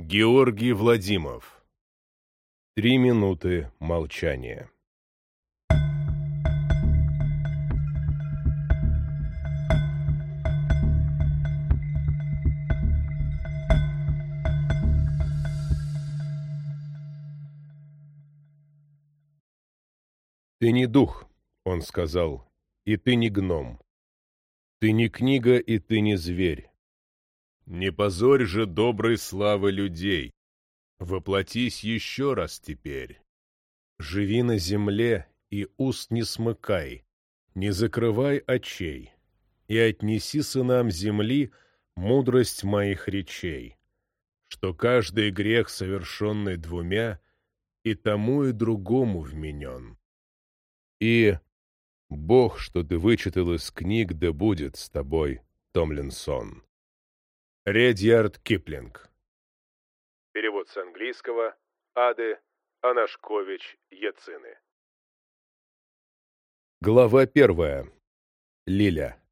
Георгий Владимов. Три минуты молчания. «Ты не дух», — он сказал, — «и ты не гном. Ты не книга, и ты не зверь. Не позорь же доброй славы людей. Воплотись еще раз теперь. Живи на земле и уст не смыкай, не закрывай очей, и отнеси сынам земли мудрость моих речей, что каждый грех, совершенный двумя, и тому и другому вменен. И Бог, что ты вычитал из книг, да будет с тобой, Томлинсон. Редьярд Киплинг. Перевод с английского Ады Анашкович Яцины. Глава первая. Лиля.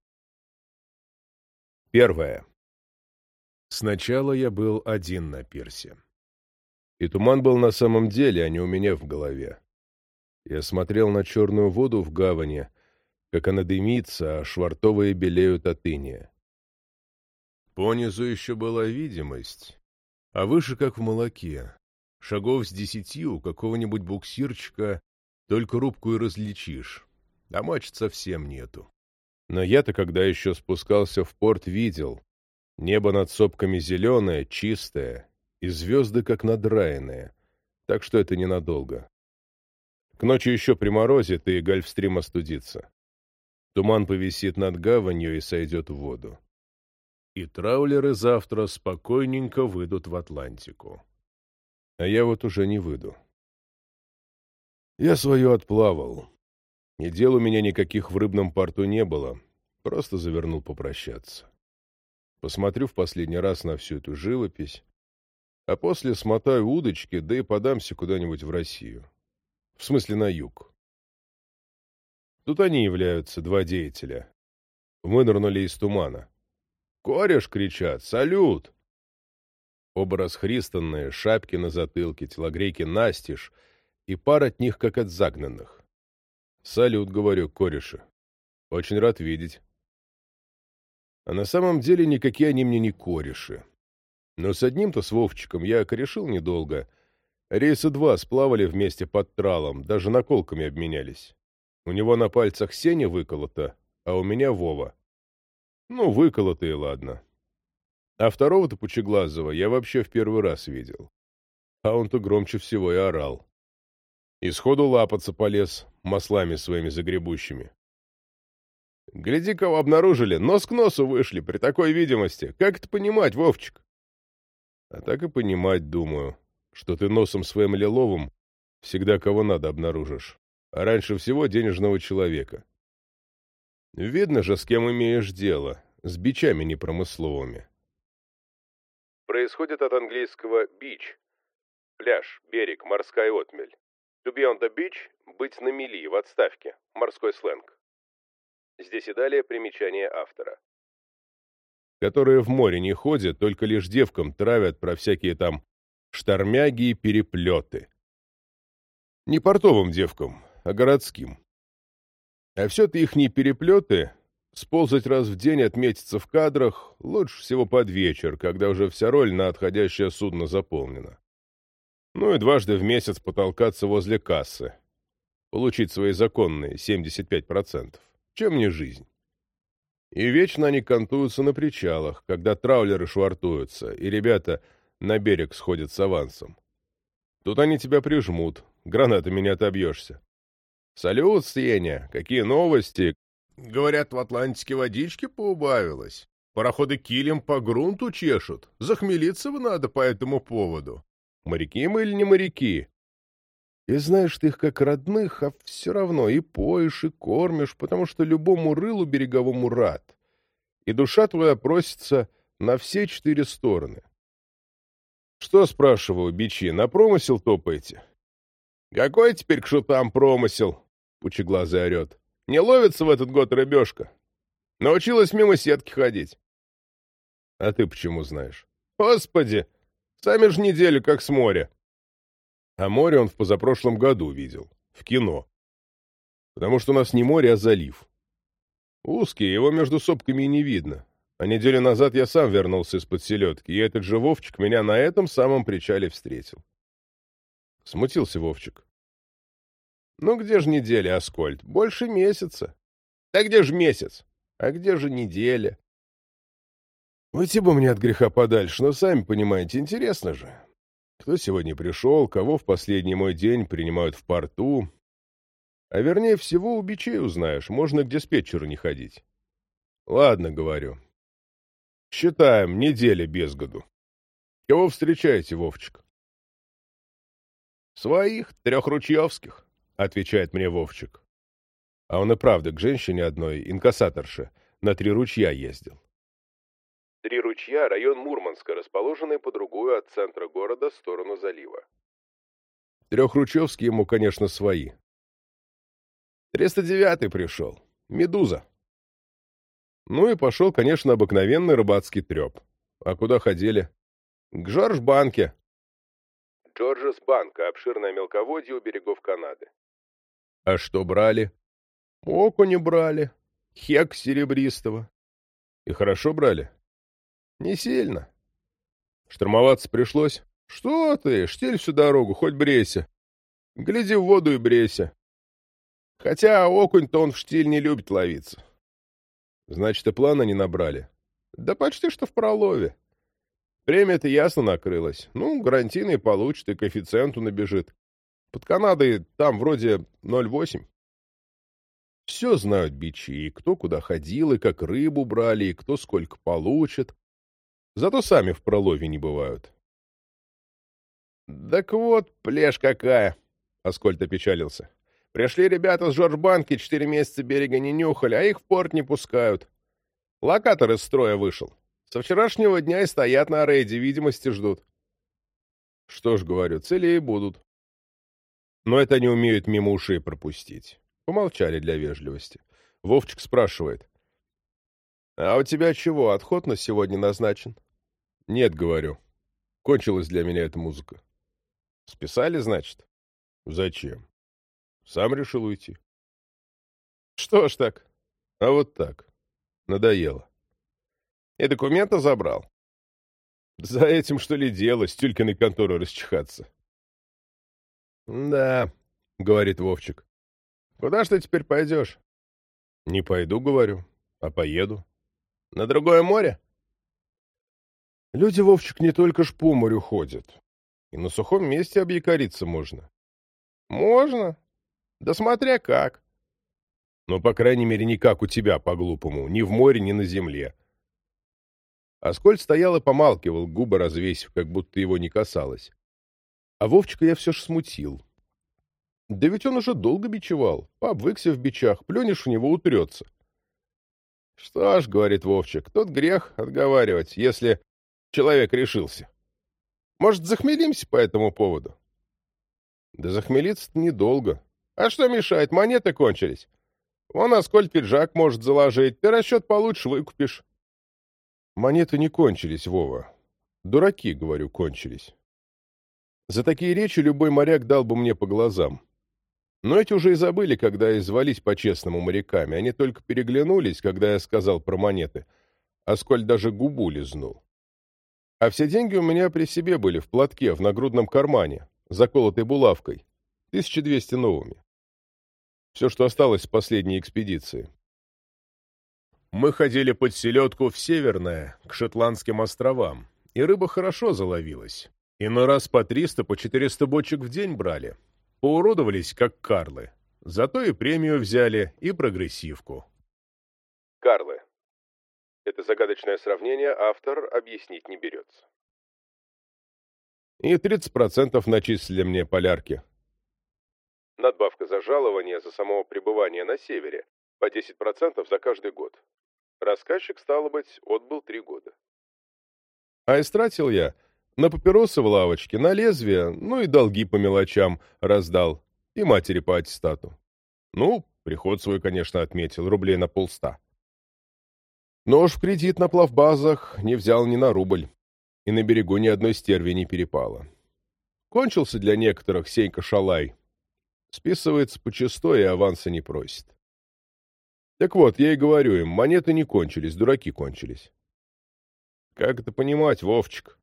Первая. Сначала я был один на пирсе. И туман был на самом деле, а не у меня в голове. Я смотрел на черную воду в гавани, как она дымится, а швартовые белеют от иния. Понизу еще была видимость, а выше, как в молоке. Шагов с десяти у какого-нибудь буксирчика только рубку и различишь, а мачт совсем нету. Но я-то, когда еще спускался в порт, видел. Небо над сопками зеленое, чистое, и звезды как надраенные, так что это ненадолго. К ночи еще приморозит, и гольфстрим остудится. Туман повисит над гаванью и сойдет в воду. И траулеры завтра спокойненько выйдут в Атлантику. А я вот уже не выйду. Я свое отплавал. И дел у меня никаких в рыбном порту не было. Просто завернул попрощаться. Посмотрю в последний раз на всю эту живопись, а после смотаю удочки, да и подамся куда-нибудь в Россию. В смысле, на юг. Тут они являются, два деятеля. Вынырнули из тумана. «Кореш!» — кричат. «Салют!» Оба расхристанные, шапки на затылке, телогрейки настежь, и пар от них, как от загнанных. «Салют!» — говорю, кореша. «Очень рад видеть». А на самом деле никакие они мне не кореши. Но с одним-то, с Вовчиком, я корешил недолго — Рейсы два сплавали вместе под тралом, даже наколками обменялись. У него на пальцах Сеня выколото, а у меня Вова. Ну, выколото и ладно. А второго-то Пучеглазого я вообще в первый раз видел. А он-то громче всего и орал. И сходу лапаться полез, маслами своими загребущими. Гляди, кого обнаружили, нос к носу вышли при такой видимости. Как это понимать, Вовчик? А так и понимать, думаю что ты носом своим лиловым всегда кого надо обнаружишь, а раньше всего денежного человека. Видно же, с кем имеешь дело, с бичами непромысловыми. Происходит от английского «бич» — пляж, берег, морская отмель. To be on the beach — быть на мели, в отставке, морской сленг. Здесь и далее примечание автора. Которые в море не ходят, только лишь девкам травят про всякие там штормяги и переплеты. Не портовым девкам, а городским. А все-то ихние переплеты, сползать раз в день отметиться в кадрах, лучше всего под вечер, когда уже вся роль на отходящее судно заполнена. Ну и дважды в месяц потолкаться возле кассы. Получить свои законные 75%. Чем не жизнь? И вечно они кантуются на причалах, когда траулеры швартуются, и ребята — на берег сходят с авансом. Тут они тебя прижмут, гранатами не отобьешься. «Салют, Сеня! Какие новости?» «Говорят, в Атлантике водички поубавилось. Пароходы килем по грунту чешут. Захмелиться бы надо по этому поводу. Моряки мы или не моряки?» И знаешь ты их как родных, а все равно и поешь, и кормишь, потому что любому рылу береговому рад. И душа твоя просится на все четыре стороны. Что, спрашиваю, бичи, на промысел топаете? Какой теперь к шутам промысел? Пучеглазый орет. Не ловится в этот год рыбешка. Научилась мимо сетки ходить. А ты почему знаешь? Господи! Сами же неделю как с моря. А море он в позапрошлом году видел. В кино. Потому что у нас не море, а залив. Узкий, его между сопками и не видно. А неделю назад я сам вернулся из-под селедки, и этот же Вовчик меня на этом самом причале встретил. Смутился Вовчик. Ну где же неделя, Аскольд? Больше месяца. Да где же месяц? А где же неделя? Уйти бы мне от греха подальше, но сами понимаете, интересно же. Кто сегодня пришел, кого в последний мой день принимают в порту. А вернее всего у бичей узнаешь, можно к диспетчеру не ходить. Ладно, говорю. Считаем, неделя без году. Кого встречаете, Вовчик? Своих, трехручьевских, отвечает мне Вовчик. А он и правда к женщине одной, инкассаторше, на три ручья ездил. Три ручья — район Мурманска, расположенный по другую от центра города сторону залива. Трехручевские ему, конечно, свои. Триста девятый пришел. Медуза. Ну и пошел, конечно, обыкновенный рыбацкий треп. А куда ходили? К Джордж-банке. Джорджес-банк — обширное мелководье у берегов Канады. А что брали? Окуня брали. Хек серебристого. И хорошо брали? Не сильно. Штурмоваться пришлось. Что ты, штиль всю дорогу, хоть брейся. Гляди в воду и брейся. Хотя окунь-то он в штиль не любит ловиться. Значит, и плана не набрали? Да почти что в пролове. Премия-то ясно накрылась. Ну, гарантийный получит и коэффициенту набежит. Под Канадой там вроде 0,8. Все знают бичи, и кто куда ходил, и как рыбу брали, и кто сколько получит. Зато сами в пролове не бывают. «Так вот, плешь какая!» — Аскольд опечалился. Пришли ребята с Жоржбанки, четыре месяца берега не нюхали, а их в порт не пускают. Локатор из строя вышел. Со вчерашнего дня и стоят на рейде, видимости ждут. Что ж, говорю, цели будут. Но это они умеют мимо ушей пропустить. Помолчали для вежливости. Вовчик спрашивает. «А у тебя чего, отход на сегодня назначен?» «Нет, — говорю. Кончилась для меня эта музыка». «Списали, значит?» «Зачем?» Сам решил уйти. Что ж так? А вот так. Надоело. И документы забрал. За этим, что ли, дело, с тюлькиной конторы расчихаться? Да, говорит Вовчик. Куда ж ты теперь пойдешь? Не пойду, говорю, а поеду. На другое море? Люди, Вовчик, не только ж по морю ходят. И на сухом месте объякориться можно. Можно, да смотря как. Ну, по крайней мере, не как у тебя, по-глупому, ни в море, ни на земле. Аскольд стоял и помалкивал, губы развесив, как будто его не касалось. А Вовчика я все ж смутил. Да ведь он уже долго бичевал, пообвыкся в бичах, плюнешь в него, утрется. Что ж, — говорит Вовчик, — тот грех отговаривать, если человек решился. Может, захмелимся по этому поводу? Да захмелиться-то недолго. А что мешает? Монеты кончились. Вон Аскольд пиджак может заложить. Ты расчет получше выкупишь. Монеты не кончились, Вова. Дураки, говорю, кончились. За такие речи любой моряк дал бы мне по глазам. Но эти уже и забыли, когда извались по-честному моряками. Они только переглянулись, когда я сказал про монеты. Аскольд даже губу лизнул. А все деньги у меня при себе были, в платке, в нагрудном кармане, заколотой булавкой. 1200 новыми. Все, что осталось с последней экспедиции. Мы ходили под селедку в Северное, к Шотландским островам, и рыба хорошо заловилась. Иной раз по 300, по 400 бочек в день брали. Поуродовались, как карлы. Зато и премию взяли, и прогрессивку. Карлы. Это загадочное сравнение автор объяснить не берется. И 30% начислили мне полярки. Надбавка за жалование за само пребывание на севере по 10% за каждый год. Рассказчик, стало быть, отбыл три года. А истратил я на папиросы в лавочке, на лезвие, ну и долги по мелочам раздал, и матери по аттестату. Ну, приход свой, конечно, отметил, рублей на полста. Но уж в кредит на плавбазах не взял ни на рубль. и на берегу ни одной стерви не перепало. Кончился для некоторых Сенька Шалай. Списывается почастой и аванса не просит. Так вот, я и говорю им, монеты не кончились, дураки кончились. Как это понимать, Вовчик?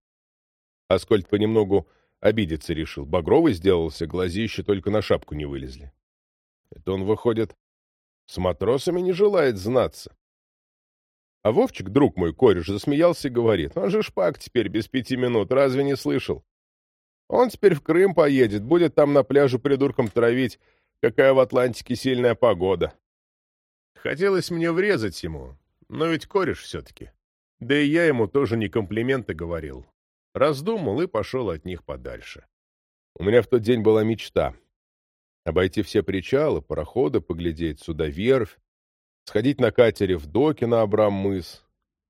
Аскольд понемногу обидеться решил. Багровый сделался, глазища только на шапку не вылезли. Это он, выходит, с матросами не желает знаться. А Вовчик, друг мой, кореш, засмеялся и говорит, он же шпак теперь без пяти минут, разве не слышал? Он теперь в Крым поедет, будет там на пляже придурком травить, какая в Атлантике сильная погода. Хотелось мне врезать ему, но ведь кореш все-таки. Да и я ему тоже не комплименты говорил. Раздумал и пошел от них подальше. У меня в тот день была мечта. Обойти все причалы, пароходы, поглядеть сюда верфь, сходить на катере в доки на Абрам-мыс,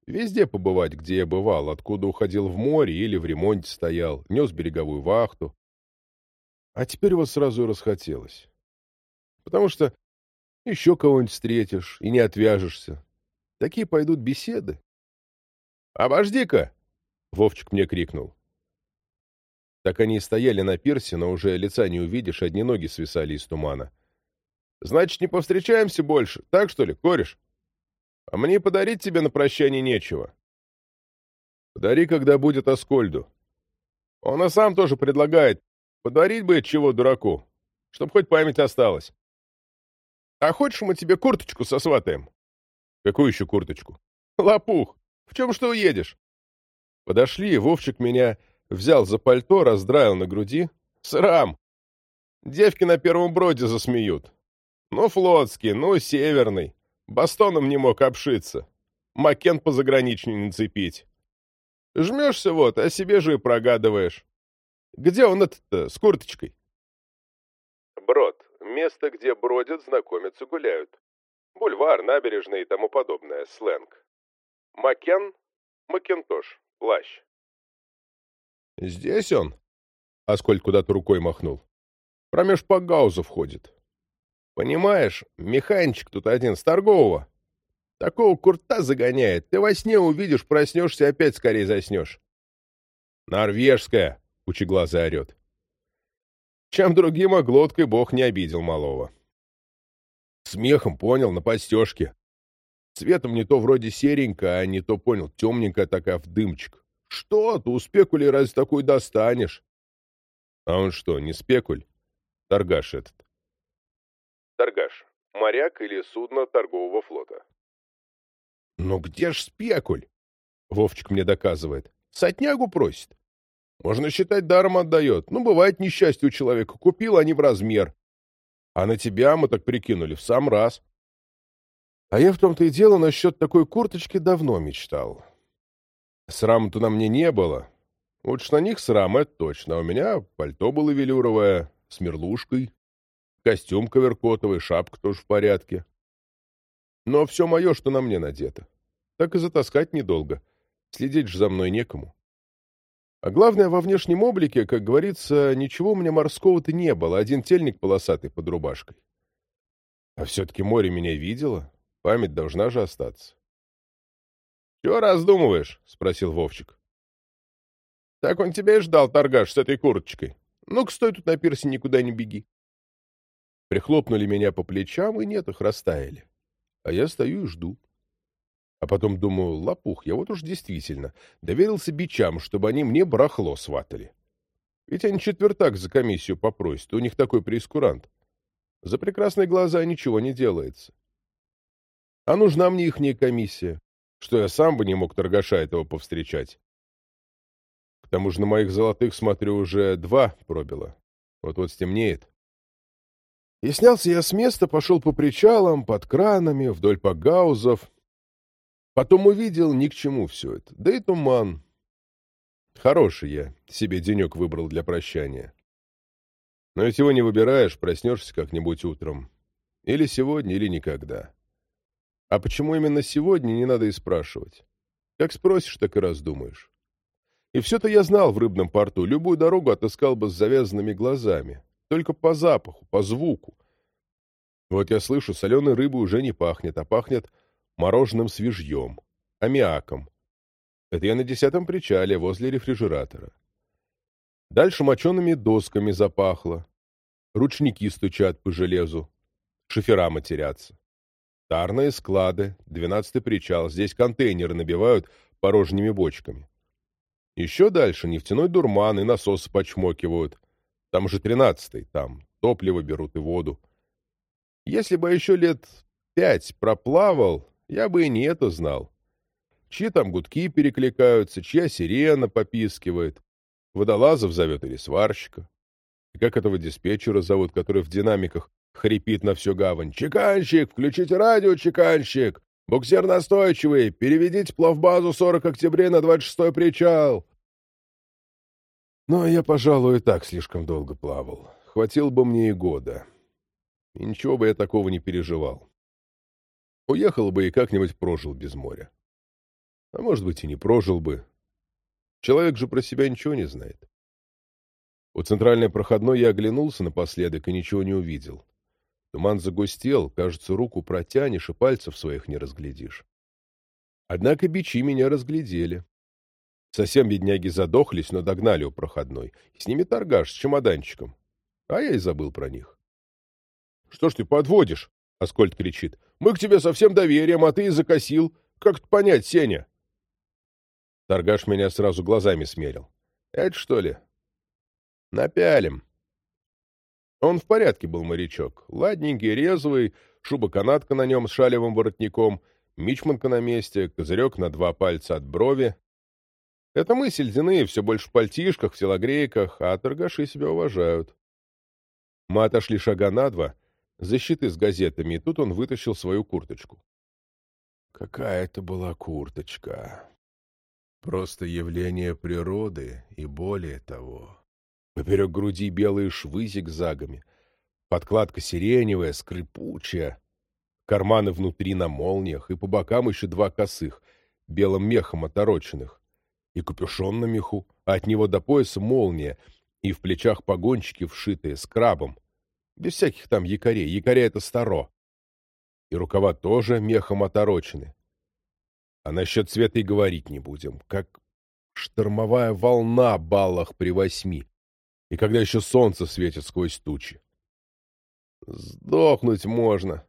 везде побывать, где я бывал, откуда уходил в море или в ремонте стоял, нес береговую вахту. А теперь вот сразу и расхотелось. Потому что еще кого-нибудь встретишь и не отвяжешься. Такие пойдут беседы. «Обожди-ка!» — Вовчик мне крикнул. Так они и стояли на пирсе, но уже лица не увидишь, одни ноги свисали из тумана. Значит, не повстречаемся больше, так что ли, кореш? А мне подарить тебе на прощание нечего. Подари, когда будет Аскольду. Он и сам тоже предлагает. Подарить бы чего дураку, чтоб хоть память осталась. А хочешь, мы тебе курточку сосватаем? Какую еще курточку? Лопух! В чем что уедешь? Подошли, Вовчик меня взял за пальто, раздраил на груди. Срам! Девки на первом броде засмеют. Ну, флотский, ну, северный. Бастоном не мог обшиться. Макен по заграничней нацепить. Жмешься вот, а себе же и прогадываешь. Где он этот-то, с курточкой? Брод. Место, где бродят, знакомятся, гуляют. Бульвар, набережная и тому подобное. Сленг. Макен? Макентош. Плащ. Здесь он? Аскольд куда-то рукой махнул. Промеж Пагаузов ходит. Понимаешь, механчик тут один с торгового. Такого курта загоняет. Ты во сне увидишь, проснешься, опять скорее заснешь. Норвежская, учеглазый орет. Чем другим оглоткой бог не обидел малого. Смехом понял, на подстежке. Цветом не то вроде серенькая, а не то, понял, темненькая такая в дымчик. Что ты, у спекулей разве такой достанешь? А он что, не спекуль? Торгаш этот. Торгаш. Моряк или судно торгового флота. «Ну где ж спекуль?» — Вовчик мне доказывает. «Сотнягу просит. Можно считать, даром отдает. Ну, бывает несчастье у человека. Купил, они в размер. А на тебя мы так прикинули в сам раз. А я в том-то и дело насчет такой курточки давно мечтал. Срама-то на мне не было. На них срам, это точно. А у меня пальто было велюровое, с мерлушкой, Костюм коверкотовый, шапка тоже в порядке. Но все мое, что на мне надето. Так и затаскать недолго. Следить же за мной некому. А главное, во внешнем облике, как говорится, ничего у меня морского-то не было, один тельник полосатый под рубашкой. А все-таки море меня видело, память должна же остаться. — Чего раздумываешь? — спросил Вовчик. — Так он тебя и ждал, торгаш, с этой курточкой. Ну-ка, стой тут на пирсе, никуда не беги. Прихлопнули меня по плечам, и нет, их растаяли. А я стою и жду. А потом думаю, лопух, я вот уж действительно доверился бичам, чтобы они мне барахло сватали. Ведь они четвертак за комиссию попросят, у них такой прескурант. За прекрасные глаза ничего не делается. А нужна мне ихняя комиссия, что я сам бы не мог торгаша этого повстречать. К тому же на моих золотых, смотрю, уже два пробило. Вот-вот стемнеет. И снялся я с места, пошел по причалам, под кранами, вдоль погаузов. Потом увидел ни к чему все это. Да и туман. Хороший я себе денек выбрал для прощания. Но ведь его не выбираешь, проснешься как-нибудь утром. Или сегодня, или никогда. А почему именно сегодня, не надо и спрашивать. Как спросишь, так и раздумаешь. И все-то я знал в рыбном порту, любую дорогу отыскал бы с завязанными глазами. Только по запаху, по звуку. Вот я слышу, соленой рыбы уже не пахнет, а пахнет мороженым свежьем, аммиаком. Это я на десятом причале, возле рефрижератора. Дальше мочеными досками запахло. Ручники стучат по железу. Шофера матерятся. Тарные склады, двенадцатый причал. Здесь контейнеры набивают порожними бочками. Еще дальше нефтяной дурман и насосы почмокивают. Там же тринадцатый, там топливо берут и воду. Если бы еще лет пять проплавал, я бы и не это знал. Чьи там гудки перекликаются, чья сирена попискивает. Водолазов зовет или сварщика. И как этого диспетчера зовут, который в динамиках хрипит на всю гавань. «Чеканщик! Включите радио, чеканщик! Буксир настойчивый! Переведите плавбазу 40 октября на 26-й причал!» Но я, пожалуй, и так слишком долго плавал. Хватило бы мне и года. И ничего бы я такого не переживал. Уехал бы и как-нибудь прожил без моря. А может быть, и не прожил бы. Человек же про себя ничего не знает. У центральной проходной я оглянулся напоследок и ничего не увидел. Туман загустел, кажется, руку протянешь и пальцев своих не разглядишь. Однако бичи меня разглядели. Совсем бедняги задохлись, но догнали у проходной. с ними торгаш с чемоданчиком. А я и забыл про них. — Что ж ты подводишь? — Аскольд кричит. — Мы к тебе совсем доверием, а ты и закосил. Как это понять, Сеня? Торгаш меня сразу глазами смерил. — Это что ли? — Напялим. Он в порядке был морячок. Ладненький, резвый, шуба-канатка на нем с шалевым воротником, мичманка на месте, козырек на два пальца от брови, это мы, сельдяные, все больше в пальтишках, в телогрейках, а торгаши себя уважают. Мы отошли шага на два, защиты с газетами, и тут он вытащил свою курточку. Какая это была курточка! Просто явление природы и более того. Поперек груди белые швы зигзагами, подкладка сиреневая, скрипучая, карманы внутри на молниях, и по бокам еще два косых, белым мехом отороченных и капюшон на меху, а от него до пояса молния, и в плечах погончики вшитые с крабом. Без всяких там якорей. Якоря — это старо. И рукава тоже мехом оторочены. А насчет цвета и говорить не будем. Как штормовая волна баллах при восьми. И когда еще солнце светит сквозь тучи. Сдохнуть можно.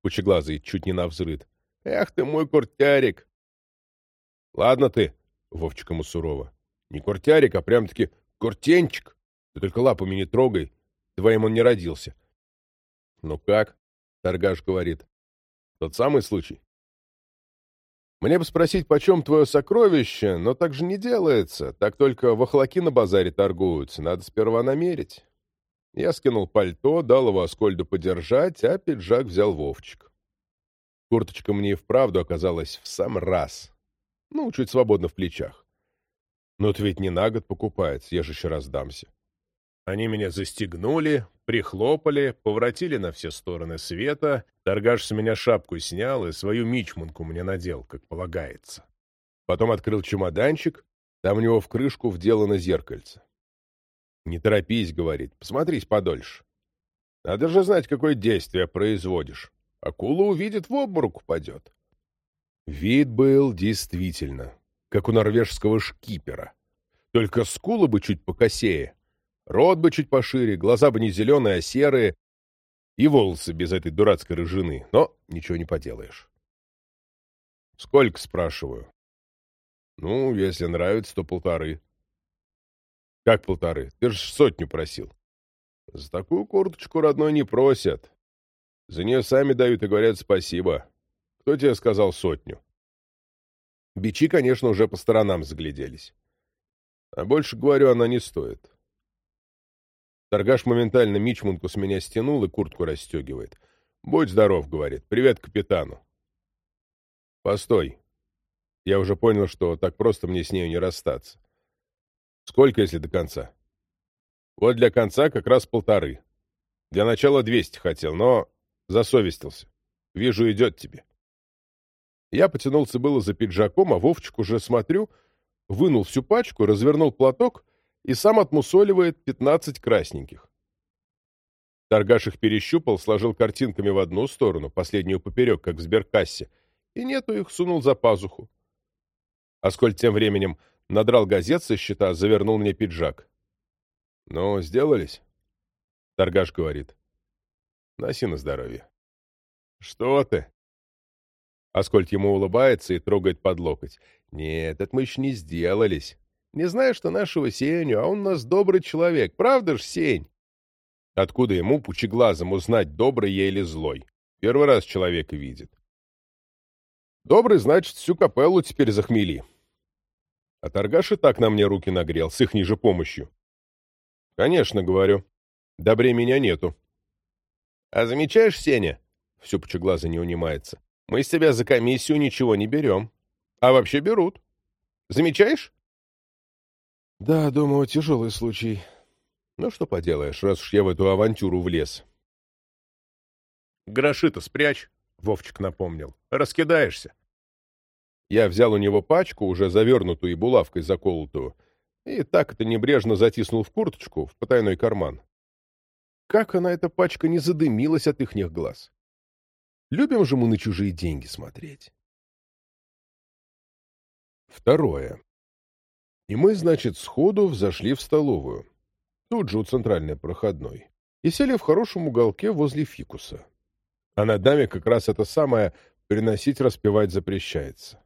Пучеглазый чуть не навзрыд. Эх ты мой куртярик. Ладно ты, Вовчик ему сурово. Не куртярик, а прям-таки куртенчик. Ты только лапами не трогай. Твоим он не родился. Ну как? Торгаш говорит. Тот самый случай. Мне бы спросить, почем твое сокровище, но так же не делается. Так только вахлаки на базаре торгуются. Надо сперва намерить. Я скинул пальто, дал его Аскольду подержать, а пиджак взял Вовчик. Курточка мне и вправду оказалась в сам раз. Ну, чуть свободно в плечах. Но ты ведь не на год покупается, я же еще раздамся. Они меня застегнули, прихлопали, поворотили на все стороны света, торгаш с меня шапку снял и свою мичманку мне надел, как полагается. Потом открыл чемоданчик, там у него в крышку вделано зеркальце. «Не торопись», — говорит, — «посмотрись подольше. Надо же знать, какое действие производишь. Акула увидит, в обморок упадет». Вид был действительно, как у норвежского шкипера. Только скулы бы чуть покосее, рот бы чуть пошире, глаза бы не зеленые, а серые, и волосы без этой дурацкой рыжины. Но ничего не поделаешь. «Сколько?» — спрашиваю. «Ну, если нравится, то полторы». «Как полторы? Ты же сотню просил». «За такую курточку родной не просят. За нее сами дают и говорят спасибо. Кто тебе сказал сотню? Бичи, конечно, уже по сторонам загляделись. А больше, говорю, она не стоит. Торгаш моментально мичмунку с меня стянул и куртку расстегивает. «Будь здоров», — говорит. «Привет капитану». «Постой. Я уже понял, что так просто мне с нею не расстаться. Сколько, если до конца?» «Вот для конца как раз полторы. Для начала двести хотел, но засовестился. Вижу, идет тебе». Я потянулся было за пиджаком, а Вовчик уже смотрю, вынул всю пачку, развернул платок и сам отмусоливает пятнадцать красненьких. Торгаш их перещупал, сложил картинками в одну сторону, последнюю поперек, как в сберкассе, и нету их, сунул за пазуху. Аскольд тем временем надрал газет со счета, завернул мне пиджак. «Ну, сделались?» Торгаш говорит. «Носи на здоровье». «Что ты?» Аскольд ему улыбается и трогает под локоть. «Нет, это мы еще не сделались. Не знаю, что нашего Сеню, а он у нас добрый человек. Правда ж, Сень?» Откуда ему, пучеглазом, узнать, добрый я или злой? Первый раз человека видит. Добрый, значит, всю капеллу теперь захмели. А торгаш и так на мне руки нагрел, с их ниже помощью. Конечно, говорю. Добрее меня нету. А замечаешь, Сеня? Все пучеглазо не унимается. Мы с тебя за комиссию ничего не берем. А вообще берут. Замечаешь? Да, думаю, тяжелый случай. Ну, что поделаешь, раз уж я в эту авантюру влез. Гроши-то спрячь, Вовчик напомнил. Раскидаешься. Я взял у него пачку, уже завернутую и булавкой заколотую, и так это небрежно затиснул в курточку, в потайной карман. Как она, эта пачка, не задымилась от ихних глаз. Любим же мы на чужие деньги смотреть. Второе. И мы, значит, сходу взошли в столовую, тут же у центральной проходной, и сели в хорошем уголке возле фикуса. А на даме как раз это самое «приносить распевать запрещается».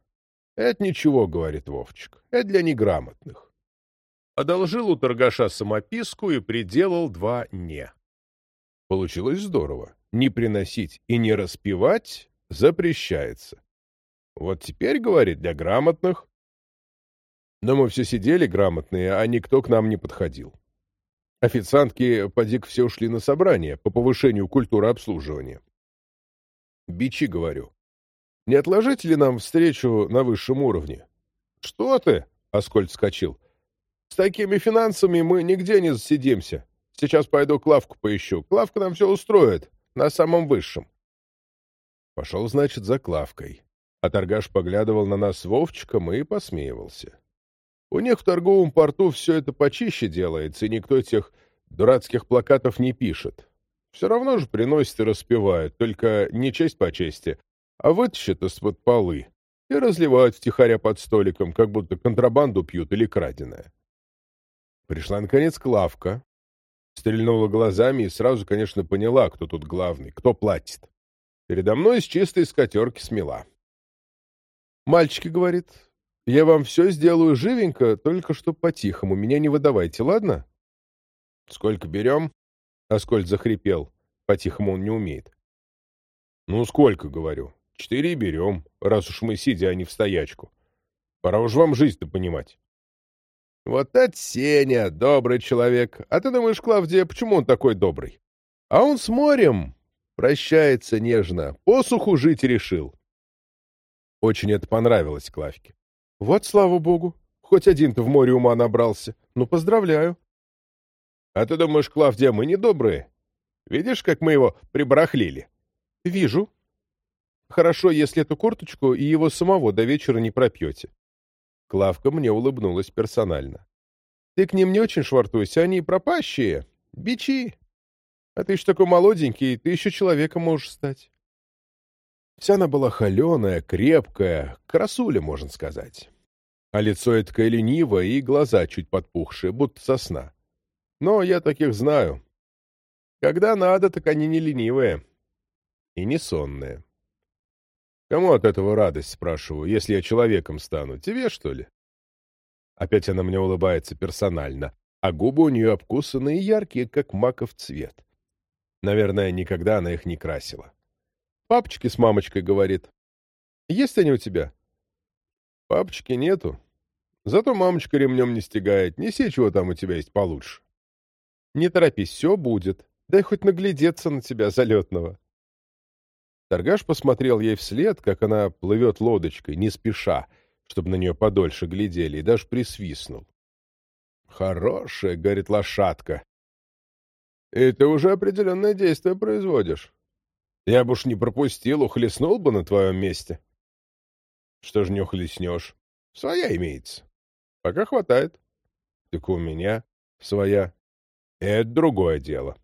«Это ничего», — говорит Вовчик, — «это для неграмотных». Одолжил у торгаша самописку и приделал два «не». Получилось здорово. Не приносить и не распевать запрещается. Вот теперь, говорит, для грамотных. Но мы все сидели грамотные, а никто к нам не подходил. Официантки, подик, все ушли на собрание по повышению культуры обслуживания. Бичи, говорю. Не отложите ли нам встречу на высшем уровне? Что ты? Аскольд вскочил. С такими финансами мы нигде не засидимся. Сейчас пойду Клавку поищу. Клавка нам все устроит. На самом высшем. Пошел, значит, за Клавкой. А торгаш поглядывал на нас с Вовчиком и посмеивался. У них в торговом порту все это почище делается, и никто этих дурацких плакатов не пишет. Все равно же приносят и распевают, только не честь по чести, а вытащат из-под полы и разливают втихаря под столиком, как будто контрабанду пьют или краденое. Пришла, наконец, Клавка, Стрельнула глазами и сразу, конечно, поняла, кто тут главный, кто платит. Передо мной с чистой скатерки смела. «Мальчики, — говорит, — я вам все сделаю живенько, только что по-тихому, меня не выдавайте, ладно?» «Сколько берем?» — Аскольд захрипел. По-тихому он не умеет. «Ну, сколько, — говорю. Четыре берем, раз уж мы сидя, а не в стоячку. Пора уж вам жизнь-то понимать». Вот это Сеня, добрый человек. А ты думаешь, Клавдия, почему он такой добрый? А он с морем прощается нежно, посуху жить решил. Очень это понравилось Клавке. Вот, слава богу, хоть один-то в море ума набрался. Ну, поздравляю. А ты думаешь, Клавдия, мы не добрые? Видишь, как мы его прибрахлили? Вижу. Хорошо, если эту курточку и его самого до вечера не пропьете. Клавка мне улыбнулась персонально. «Ты к ним не очень швартуйся, они пропащие, бичи. А ты ж такой молоденький, ты еще человеком можешь стать». Вся она была холеная, крепкая, красуля, можно сказать. А лицо эткое ленивое и глаза чуть подпухшие, будто сосна. Но я таких знаю. Когда надо, так они не ленивые и не сонные. Кому от этого радость, спрашиваю, если я человеком стану? Тебе, что ли? Опять она мне улыбается персонально, а губы у нее обкусанные и яркие, как маков цвет. Наверное, никогда она их не красила. Папочки с мамочкой, говорит. Есть они у тебя? Папочки нету. Зато мамочка ремнем не стегает. Неси, чего там у тебя есть получше. Не торопись, все будет. Дай хоть наглядеться на тебя, залетного. Торгаш посмотрел ей вслед, как она плывет лодочкой, не спеша, чтобы на нее подольше глядели, и даже присвистнул. «Хорошая, — говорит лошадка. И ты уже определенное действие производишь. Я бы уж не пропустил, ухлестнул бы на твоем месте». «Что ж не ухлестнешь? Своя имеется. Пока хватает. Так у меня своя. Это другое дело».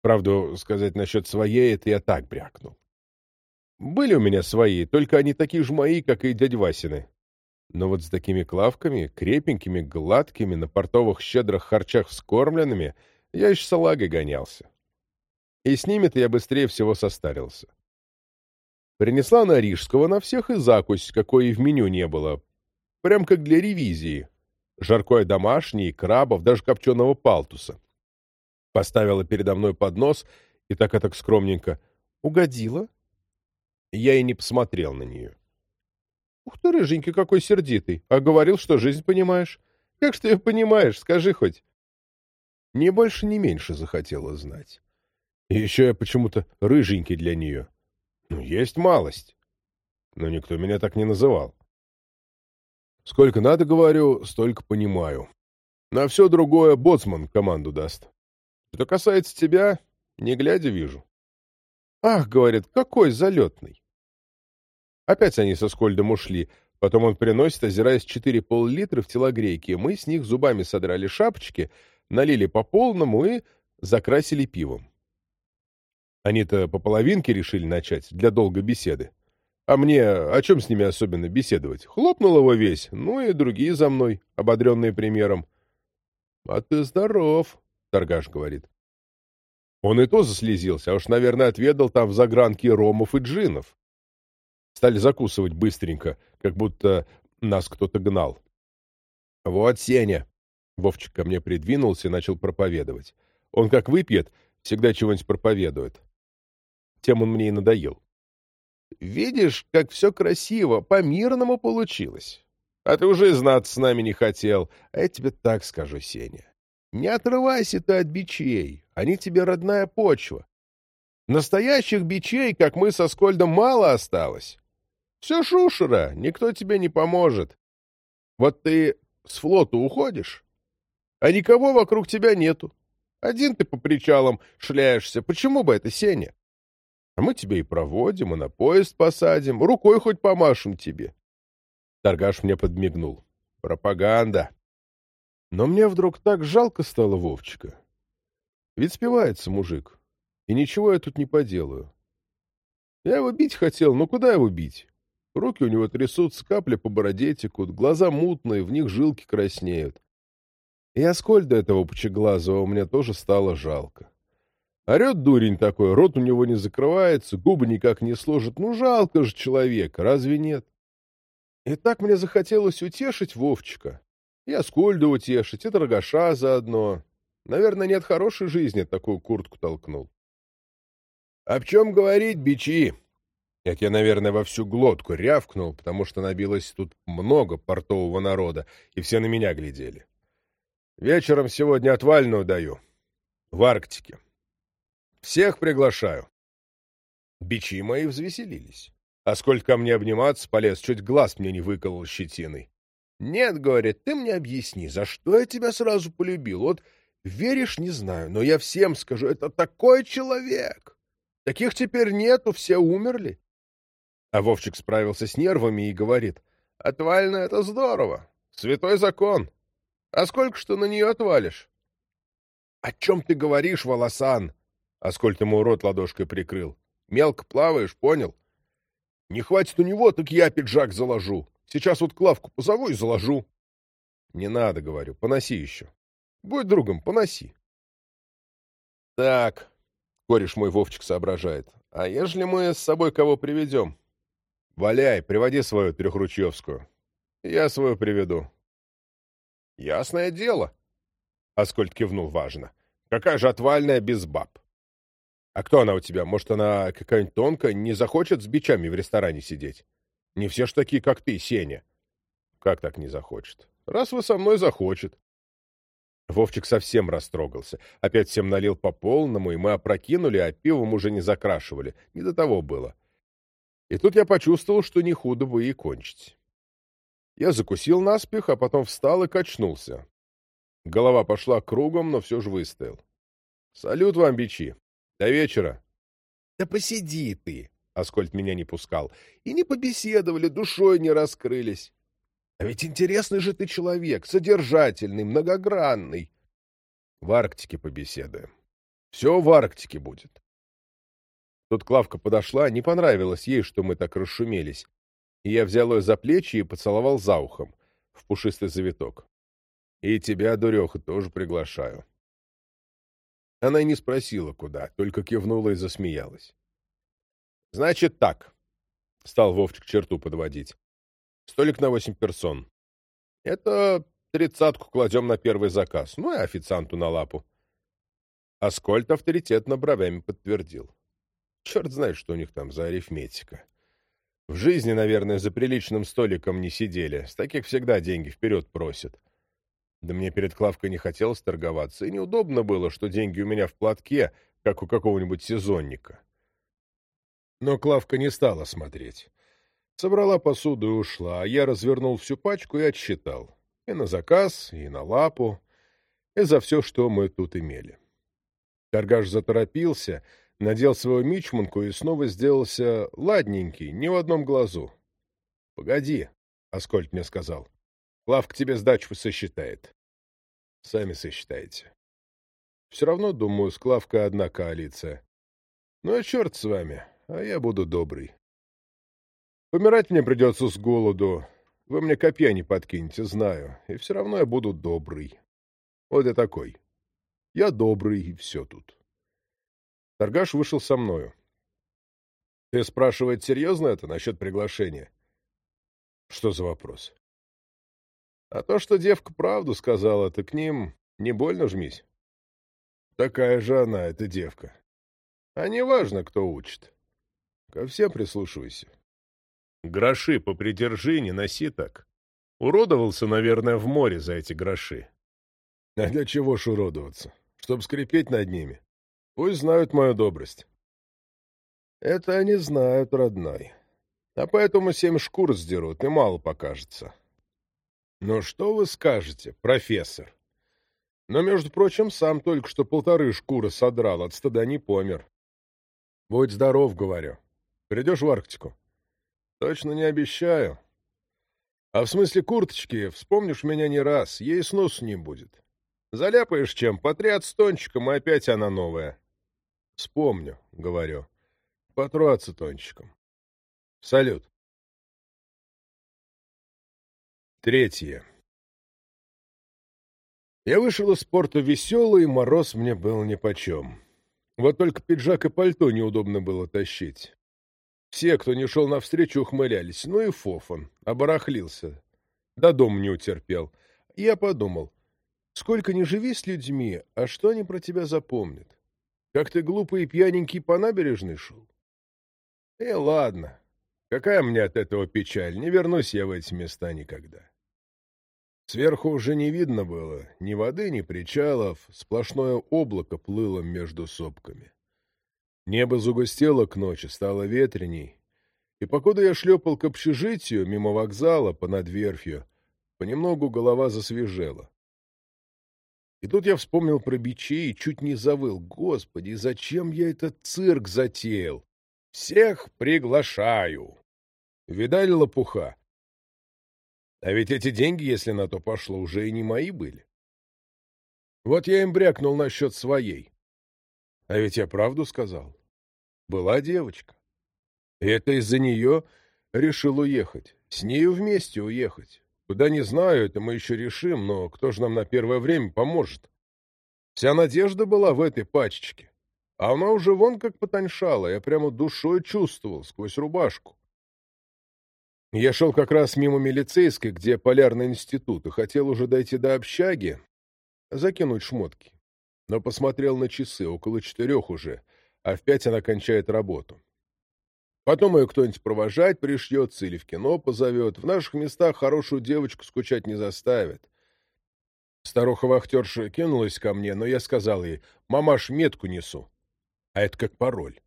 Правду сказать насчет своей, это я так брякнул. Были у меня свои, только они такие же мои, как и дядь Васины. Но вот с такими клавками, крепенькими, гладкими, на портовых щедрых харчах вскормленными, я еще салагой гонялся. И с ними-то я быстрее всего состарился. Принесла она рижского на всех и закусь, какой и в меню не было. Прям как для ревизии. Жаркое домашнее, крабов, даже копченого палтуса. Поставила передо мной поднос и так и так скромненько. «Угодила?» Я и не посмотрел на нее. «Ух ты, рыженький, какой сердитый! А говорил, что жизнь понимаешь. Как ты ее понимаешь, скажи хоть?» Ни больше, ни меньше захотела знать. И еще я почему-то рыженький для нее. Ну, есть малость. Но никто меня так не называл. Сколько надо, говорю, столько понимаю. На все другое боцман команду даст. Что касается тебя, не глядя вижу. Ах, говорит, какой залетный. Опять они со Скольдом ушли. Потом он приносит, озираясь, четыре пол-литра в телогрейке. Мы с них зубами содрали шапочки, налили по полному и закрасили пивом. Они-то по половинке решили начать, для долгой беседы. А мне о чем с ними особенно беседовать? Хлопнул его весь, ну и другие за мной, ободренные примером. — А ты здоров, — торгаш говорит. Он и то заслезился, а уж, наверное, отведал там в загранке ромов и джинов. Стали закусывать быстренько, как будто нас кто-то гнал. — Вот, Сеня! — Вовчик ко мне придвинулся и начал проповедовать. Он как выпьет, всегда чего-нибудь проповедует. Тем он мне и надоел. Видишь, как все красиво, по-мирному получилось. А ты уже знаться с нами не хотел. А я тебе так скажу, Сеня. Не отрывайся ты от бичей. Они тебе родная почва. Настоящих бичей, как мы со Скольдом, мало осталось. Все шушера, никто тебе не поможет. Вот ты с флота уходишь, а никого вокруг тебя нету. Один ты по причалам шляешься. Почему бы это, Сеня? А мы тебя и проводим, и на поезд посадим, рукой хоть помашем тебе. Торгаш мне подмигнул. Пропаганда. Но мне вдруг так жалко стало Вовчика. Ведь спивается мужик, и ничего я тут не поделаю. Я его бить хотел, но куда его бить? Руки у него трясутся, капли по бороде текут, глаза мутные, в них жилки краснеют. И Аскольда этого пучеглазого мне тоже стало жалко. Орет дурень такой, рот у него не закрывается, губы никак не сложит. Ну, жалко же человека, разве нет? И так мне захотелось утешить Вовчика. И Аскольда утешить, и Торгаша заодно. Наверное, нет хорошей жизни, такую куртку толкнул. — Об чем говорить, бичи? Как я, наверное, во всю глотку рявкнул, потому что набилось тут много портового народа, и все на меня глядели. Вечером сегодня отвальную даю. В Арктике. Всех приглашаю. Бичи мои взвеселились. А сколько ко мне обниматься полез, чуть глаз мне не выколол щетиной. Нет, говорит, ты мне объясни, за что я тебя сразу полюбил? Вот веришь, не знаю, но я всем скажу, это такой человек. Таких теперь нету, все умерли. А Вовчик справился с нервами и говорит, отвально это здорово, святой закон. А сколько что на нее отвалишь? — О чем ты говоришь, Волосан? Аскольд ему рот ладошкой прикрыл. «Мелко плаваешь, понял? Не хватит у него, так я пиджак заложу. Сейчас вот Клавку позову и заложу». «Не надо, — говорю, — поноси еще. Будь другом, поноси». «Так», — кореш мой Вовчик соображает, — «а ежели мы с собой кого приведем?» «Валяй, приводи свою трехручьевскую. Я свою приведу». «Ясное дело», — Аскольд кивнул важно. «Какая же отвальная без баб?» А кто она у тебя? Может, она какая-нибудь тонкая, не захочет с бичами в ресторане сидеть? Не все ж такие, как ты, Сеня. Как так не захочет? Раз вы со мной, захочет. Вовчик совсем растрогался. Опять всем налил по полному, и мы опрокинули, а пивом уже не закрашивали. Не до того было. И тут я почувствовал, что не худо бы и кончить. Я закусил наспех, а потом встал и качнулся. Голова пошла кругом, но все же выстоял. «Салют вам, бичи! До вечера. Да посиди ты, Аскольд меня не пускал. И не побеседовали, душой не раскрылись. А ведь интересный же ты человек, содержательный, многогранный. В Арктике побеседуем. Все в Арктике будет. Тут Клавка подошла, не понравилось ей, что мы так расшумелись. И я взял ее за плечи и поцеловал за ухом, в пушистый завиток. И тебя, дуреха, тоже приглашаю. Она и не спросила, куда, только кивнула и засмеялась. Значит так, — стал Вовчик черту подводить. Столик на восемь персон. Это тридцатку кладем на первый заказ, ну и официанту на лапу. Аскольд авторитетно бровями подтвердил. Черт знает, что у них там за арифметика. В жизни, наверное, за приличным столиком не сидели. С таких всегда деньги вперед просят. Да мне перед Клавкой не хотелось торговаться, и неудобно было, что деньги у меня в платке, как у какого-нибудь сезонника. Но Клавка не стала смотреть. Собрала посуду и ушла, а я развернул всю пачку и отсчитал. И на заказ, и на лапу, и за все, что мы тут имели. Торгаш заторопился, надел свою мичманку и снова сделался ладненький, ни в одном глазу. — Погоди, — Аскольд мне сказал. — Клавка тебе сдачу сосчитает. — Сами сосчитайте. Все равно, думаю, с Клавкой одна коалиция. Ну, а черт с вами а я буду добрый. Помирать мне придется с голоду. Вы мне копья не подкинете, знаю. И все равно я буду добрый. Вот я такой. Я добрый, и все тут. Торгаш вышел со мною. Ты спрашивает, серьезно это насчет приглашения? Что за вопрос? А то, что девка правду сказала, ты к ним не больно жмись. Такая же она, эта девка. А не важно, кто учит. Ко всем прислушивайся. Гроши попридержи, не носи так. Уродовался, наверное, в море за эти гроши. А для чего ж уродоваться? Чтоб скрипеть над ними. Пусть знают мою добрость. Это они знают, родной. А поэтому семь шкур сдерут, и мало покажется. Но что вы скажете, профессор? Но, между прочим, сам только что полторы шкуры содрал, от стыда не помер. Будь здоров, говорю. Придешь в Арктику? Точно не обещаю. А в смысле курточки, вспомнишь меня не раз, ей снос не будет. Заляпаешь чем, потряд с тончиком, и опять она новая. Вспомню, говорю. Потру ацетончиком. Салют. Третье. Я вышел из порта веселый, мороз мне был нипочем. Вот только пиджак и пальто неудобно было тащить. Все, кто не шел навстречу, ухмылялись. Ну и Фофан. Оборахлился. До дома не утерпел. я подумал, сколько не живи с людьми, а что они про тебя запомнят? Как ты глупый и пьяненький по набережной шел? Э, ладно. Какая мне от этого печаль? Не вернусь я в эти места никогда. Сверху уже не видно было ни воды, ни причалов, сплошное облако плыло между сопками. Небо загустело к ночи, стало ветреней, и покуда я шлепал к общежитию, мимо вокзала, понад верфью, понемногу голова засвежела. И тут я вспомнил про бичей и чуть не завыл. Господи, зачем я этот цирк затеял? Всех приглашаю. Видали лопуха? А ведь эти деньги, если на то пошло, уже и не мои были. Вот я им брякнул насчет своей. А ведь я правду сказал. Была девочка. И это из-за нее решил уехать. С нею вместе уехать. Куда не знаю, это мы еще решим, но кто же нам на первое время поможет? Вся надежда была в этой пачечке. А она уже вон как потоньшала, я прямо душой чувствовал, сквозь рубашку. Я шел как раз мимо милицейской, где полярный институт, и хотел уже дойти до общаги, закинуть шмотки но посмотрел на часы, около четырех уже, а в пять она кончает работу. Потом ее кто-нибудь провожать пришьется или в кино позовет. В наших местах хорошую девочку скучать не заставит. Старуха-вахтерша кинулась ко мне, но я сказал ей, «Мамаш, метку несу». А это как пароль.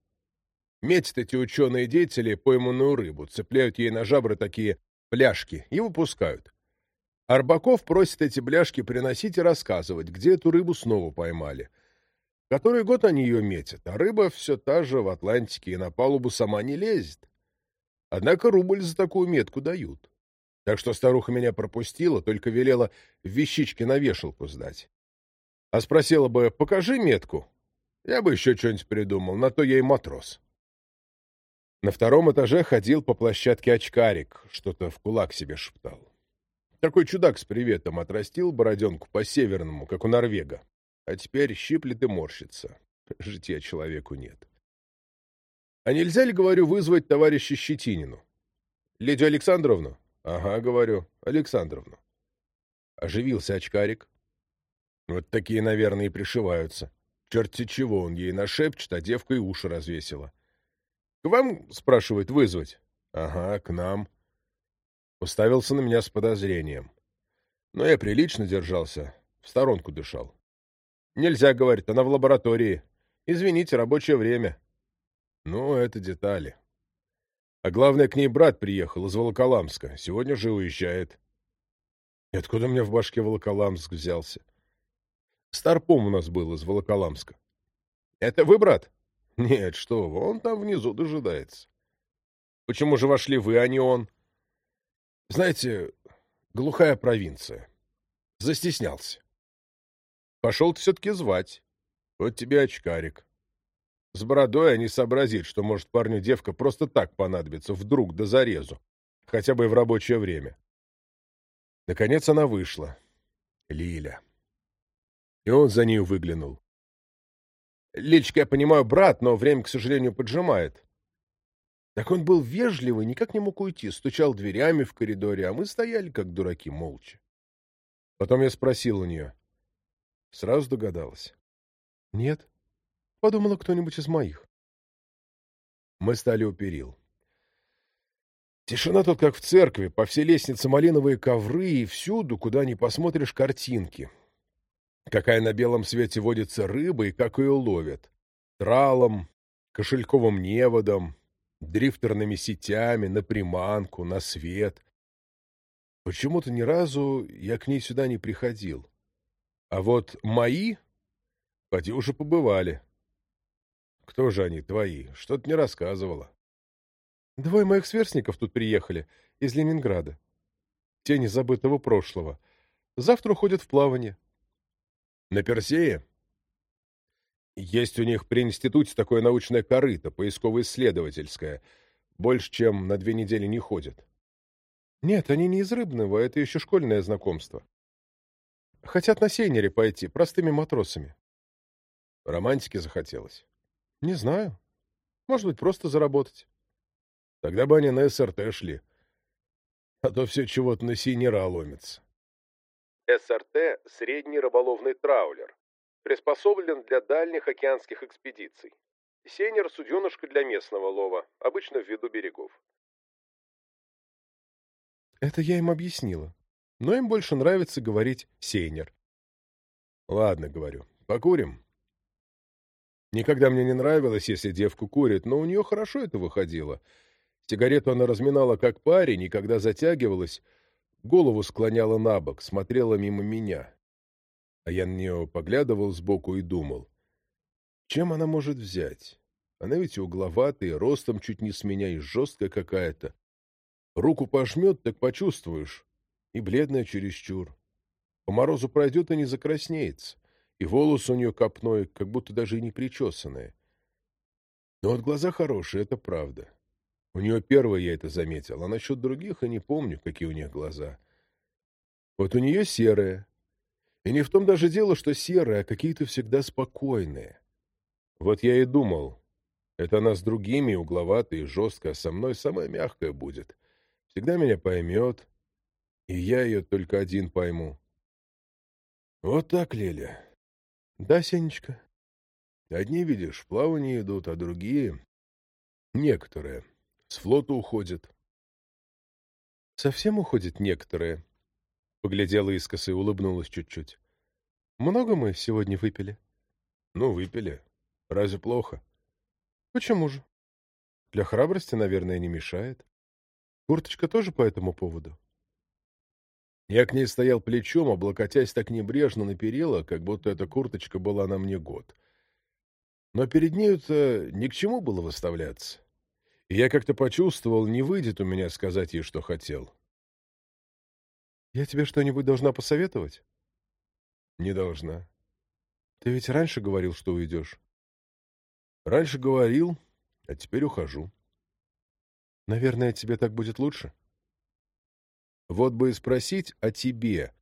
Метят эти ученые-деятели пойманную рыбу, цепляют ей на жабры такие пляшки и выпускают. Арбаков просит эти бляшки приносить и рассказывать, где эту рыбу снова поймали. Который год они ее метят, а рыба все та же в Атлантике и на палубу сама не лезет. Однако рубль за такую метку дают. Так что старуха меня пропустила, только велела вещички на вешалку сдать. А спросила бы, покажи метку. Я бы еще что-нибудь придумал, на то я и матрос. На втором этаже ходил по площадке очкарик, что-то в кулак себе шептал. Такой чудак с приветом отрастил бороденку по-северному, как у Норвега. А теперь щиплет и морщится. Житья человеку нет. А нельзя ли, говорю, вызвать товарища Щетинину? Ледю Александровну? Ага, говорю, Александровну. Оживился очкарик. Вот такие, наверное, и пришиваются. Черти чего он ей нашепчет, а девка и уши развесила. «К вам, — спрашивает, — вызвать?» «Ага, к нам». Уставился на меня с подозрением. Но я прилично держался, в сторонку дышал. «Нельзя, — говорит, — она в лаборатории. Извините, рабочее время». Ну, это детали. А главное, к ней брат приехал из Волоколамска. Сегодня же уезжает. И откуда мне в башке Волоколамск взялся? Старпом у нас был из Волоколамска. Это вы, брат? Нет, что вы, он там внизу дожидается. Почему же вошли вы, а не он? Знаете, глухая провинция. Застеснялся. Пошел ты все-таки звать. Вот тебе очкарик. С бородой они сообразит, что, может, парню девка просто так понадобится, вдруг до зарезу, хотя бы и в рабочее время. Наконец она вышла. Лиля. И он за нею выглянул. Лильчка, я понимаю, брат, но время, к сожалению, поджимает. Так он был вежливый, никак не мог уйти, стучал дверями в коридоре, а мы стояли, как дураки, молча. Потом я спросил у нее. Сразу догадалась. Нет. Подумала, кто-нибудь из моих. Мы стали у перил. Тишина тут, как в церкви, по всей лестнице малиновые ковры, и всюду, куда ни посмотришь, картинки какая на белом свете водится рыба и как ее ловят. Тралом, кошельковым неводом, дрифтерными сетями, на приманку, на свет. Почему-то ни разу я к ней сюда не приходил. А вот мои, поди уже побывали. Кто же они, твои? Что-то не рассказывала. Двое моих сверстников тут приехали, из Ленинграда. Тени забытого прошлого. Завтра уходят в плавание. На Персее? Есть у них при институте такое научное корыто, поисково-исследовательское. Больше, чем на две недели не ходят. Нет, они не из Рыбного, это еще школьное знакомство. Хотят на сейнере пойти, простыми матросами. Романтики захотелось? Не знаю. Может быть, просто заработать. Тогда бы они на СРТ шли. А то все чего-то на сейнера ломится. СРТ – средний рыболовный траулер. Приспособлен для дальних океанских экспедиций. Сейнер – суденышко для местного лова, обычно в виду берегов. Это я им объяснила. Но им больше нравится говорить «сейнер». Ладно, говорю, покурим. Никогда мне не нравилось, если девку курит, но у нее хорошо это выходило. Сигарету она разминала как парень, и когда затягивалась, голову склоняла на бок, смотрела мимо меня. А я на нее поглядывал сбоку и думал, чем она может взять? Она ведь угловатая, ростом чуть не с меня и жесткая какая-то. Руку пожмет, так почувствуешь. И бледная чересчур. По морозу пройдет и не закраснеется. И волосы у нее копной, как будто даже и не причесанные. Но вот глаза хорошие, это правда. У нее первое я это заметил, а насчет других и не помню, какие у них глаза. Вот у нее серые. И не в том даже дело, что серые, а какие-то всегда спокойные. Вот я и думал, это она с другими, угловатая и жесткая, а со мной самая мягкая будет. Всегда меня поймет, и я ее только один пойму. Вот так, Леля. Да, Сенечка. Одни, видишь, в плавание идут, а другие... Некоторые с флота уходят. Совсем уходят некоторые. Поглядела искоса и улыбнулась чуть-чуть. Много мы сегодня выпили? Ну, выпили. Разве плохо? Почему же? Для храбрости, наверное, не мешает. Курточка тоже по этому поводу? Я к ней стоял плечом, облокотясь так небрежно на перила, как будто эта курточка была на мне год. Но перед нею-то ни к чему было выставляться. Я как-то почувствовал, не выйдет у меня сказать ей, что хотел. «Я тебе что-нибудь должна посоветовать?» «Не должна». «Ты ведь раньше говорил, что уйдешь?» «Раньше говорил, а теперь ухожу». Наверное, тебе так будет лучше? Вот бы и спросить о тебе.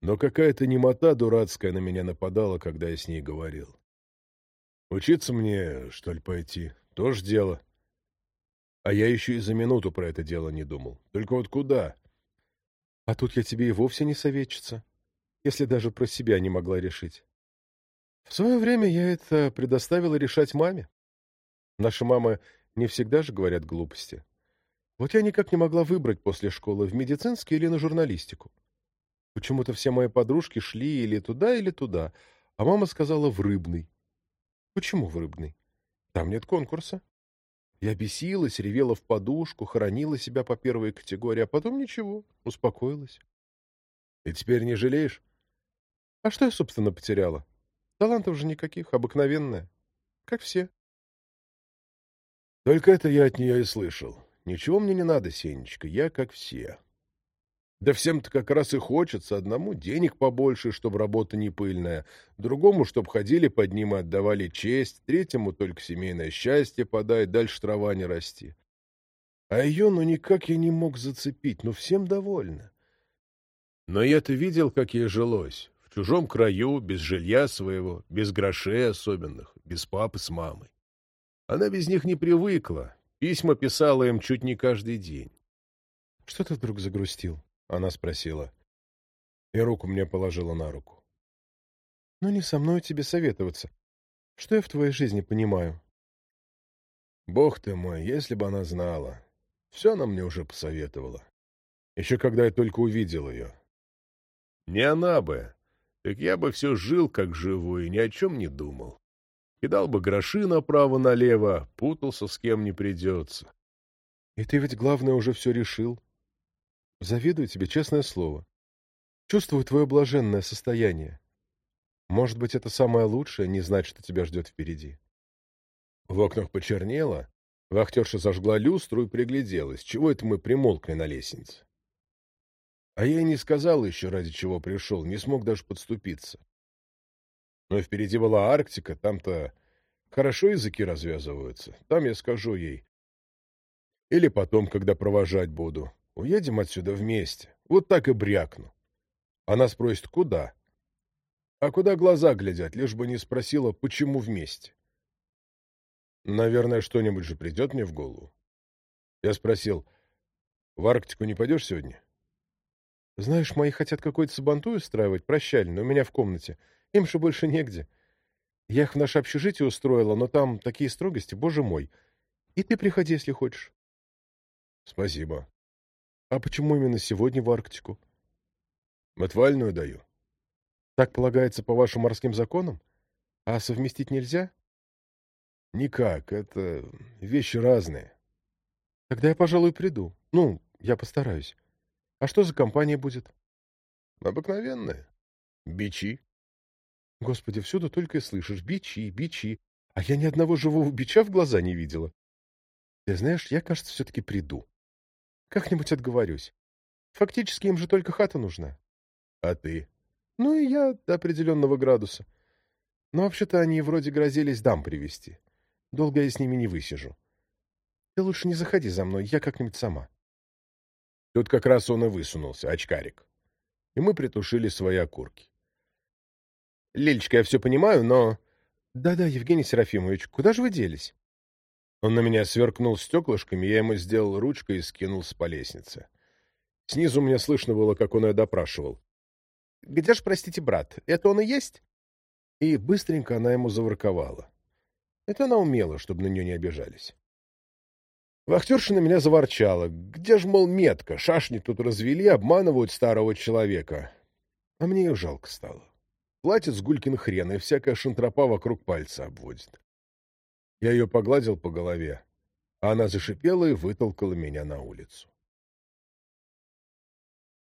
Но какая-то немота дурацкая на меня нападала, когда я с ней говорил. Учиться мне, что ли, пойти? Тоже дело. А я еще и за минуту про это дело не думал. Только вот куда? А тут я тебе и вовсе не советчица, если даже про себя не могла решить. В свое время я это предоставила решать маме. Наши мамы не всегда же говорят глупости. Вот я никак не могла выбрать после школы, в медицинский или на журналистику. Почему-то все мои подружки шли или туда, или туда, а мама сказала в рыбный. Почему в рыбный? Там нет конкурса. Я бесилась, ревела в подушку, хоронила себя по первой категории, а потом ничего, успокоилась. И теперь не жалеешь? А что я, собственно, потеряла? Талантов же никаких, обыкновенная. Как все. Только это я от нее и слышал. Ничего мне не надо, Сенечка, я как все. Да всем-то как раз и хочется. Одному денег побольше, чтобы работа не пыльная, другому, чтобы ходили под ним и отдавали честь, третьему только семейное счастье подай, дальше трава не расти. А ее, ну никак я не мог зацепить, ну всем довольна. Но я-то видел, как ей жилось. В чужом краю, без жилья своего, без грошей особенных, без папы с мамой. Она без них не привыкла, письма писала им чуть не каждый день. — Что ты вдруг загрустил? Она спросила. И руку мне положила на руку. «Ну, не со мной тебе советоваться. Что я в твоей жизни понимаю?» «Бог ты мой, если бы она знала. Все она мне уже посоветовала. Еще когда я только увидел ее. Не она бы, так я бы все жил, как живой, и ни о чем не думал. Кидал бы гроши направо-налево, путался, с кем не придется. И ты ведь, главное, уже все решил. Завидую тебе, честное слово. Чувствую твое блаженное состояние. Может быть, это самое лучшее — не знать, что тебя ждет впереди. В окнах почернело. Вахтерша зажгла люстру и пригляделась. Чего это мы примолкли на лестнице? А я и не сказал еще, ради чего пришел, не смог даже подступиться. Но впереди была Арктика, там-то хорошо языки развязываются. Там я скажу ей. Или потом, когда провожать буду. Уедем отсюда вместе. Вот так и брякну. Она спросит, куда? А куда глаза глядят, лишь бы не спросила, почему вместе. Наверное, что-нибудь же придет мне в голову. Я спросил, в Арктику не пойдешь сегодня? Знаешь, мои хотят какой-то сабантуй устраивать, прощальный, у меня в комнате. Им же больше негде. Я их в наше общежитие устроила, но там такие строгости, боже мой. И ты приходи, если хочешь. Спасибо. А почему именно сегодня в Арктику? Отвальную даю. Так полагается по вашим морским законам? А совместить нельзя? Никак, это вещи разные. Тогда я, пожалуй, приду. Ну, я постараюсь. А что за компания будет? Обыкновенная. Бичи. Господи, всюду только и слышишь. Бичи, бичи. А я ни одного живого бича в глаза не видела. Ты знаешь, я, кажется, все-таки приду. Как-нибудь отговорюсь. Фактически им же только хата нужна. А ты? Ну и я до определенного градуса. Но вообще-то они вроде грозились дам привести. Долго я с ними не высижу. Ты лучше не заходи за мной, я как-нибудь сама. Тут как раз он и высунулся, очкарик. И мы притушили свои окурки. Лилечка, я все понимаю, но... Да-да, Евгений Серафимович, куда же вы делись? Он на меня сверкнул стеклышками, я ему сделал ручкой и скинулся по лестнице. Снизу мне слышно было, как он ее допрашивал. — Где ж, простите, брат, это он и есть? И быстренько она ему заворковала. Это она умела, чтобы на нее не обижались. Вахтерша на меня заворчала. Где ж, мол, метка? Шашни тут развели, обманывают старого человека. А мне ее жалко стало. Платит с гулькин хрен, и всякая шантропа вокруг пальца обводит. Я ее погладил по голове, а она зашипела и вытолкала меня на улицу.